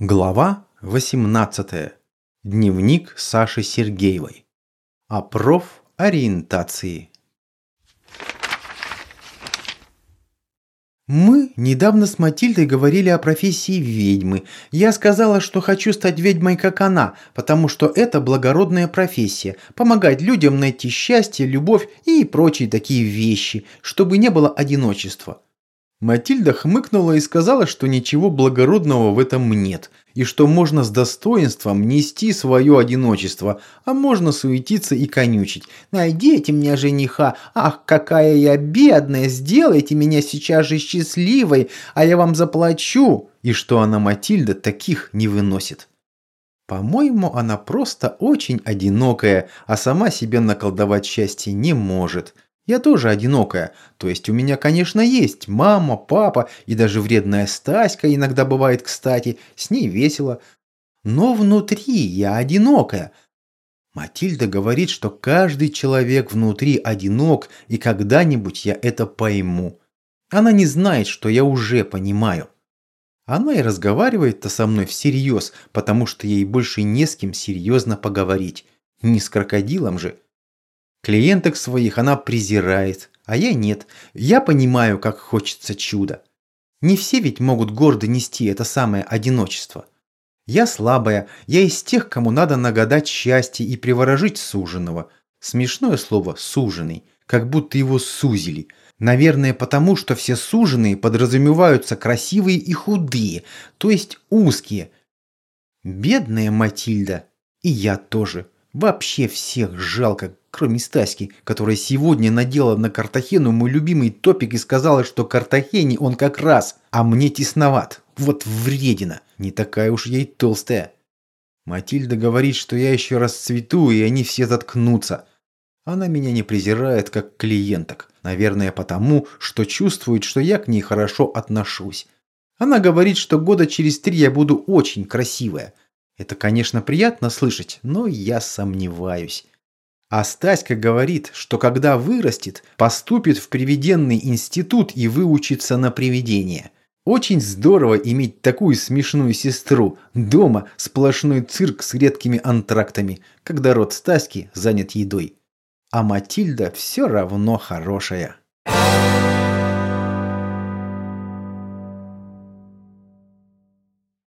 Глава 18. Дневник Саши Сергеевой. О профориентации. Мы недавно с Матильдой говорили о профессии ведьмы. Я сказала, что хочу стать ведьмой, как она, потому что это благородная профессия. Помогать людям найти счастье, любовь и прочие такие вещи, чтобы не было одиночества. Матильда хмыкнула и сказала, что ничего благородного в этом нет, и что можно с достоинством нести свое одиночество, а можно суетиться и конючить. «Найдите мне жениха! Ах, какая я бедная! Сделайте меня сейчас же счастливой, а я вам заплачу!» И что она, Матильда, таких не выносит. По-моему, она просто очень одинокая, а сама себе наколдовать счастье не может – я тоже одинокая. То есть у меня, конечно, есть мама, папа и даже вредная Стаська иногда бывает кстати. С ней весело. Но внутри я одинокая. Матильда говорит, что каждый человек внутри одинок, и когда-нибудь я это пойму. Она не знает, что я уже понимаю. Она и разговаривает-то со мной всерьез, потому что ей больше не с кем серьезно поговорить. Не с крокодилом же. Клиенток своих она презирает, а я нет. Я понимаю, как хочется чуда. Не все ведь могут гордо нести это самое одиночество. Я слабая, я из тех, кому надо нагадать счастье и приворожить суженого. Смешное слово «суженый», как будто его сузили. Наверное, потому что все суженые подразумеваются красивые и худые, то есть узкие. Бедная Матильда. И я тоже. Вообще всех жалко, кроме Стаськи, которая сегодня надела на Картахену мой любимый топик и сказала, что Картахене он как раз, а мне тесноват. Вот вредина, не такая уж ей толстая. Матильда говорит, что я еще раз цвету, и они все заткнутся. Она меня не презирает, как клиенток. Наверное, потому, что чувствует, что я к ней хорошо отношусь. Она говорит, что года через три я буду очень красивая – это, конечно, приятно слышать, но я сомневаюсь. А Стаська говорит, что когда вырастет, поступит в привиденный институт и выучится на привидение. Очень здорово иметь такую смешную сестру. Дома сплошной цирк с редкими антрактами, когда род Стаськи занят едой. А Матильда все равно хорошая. Thank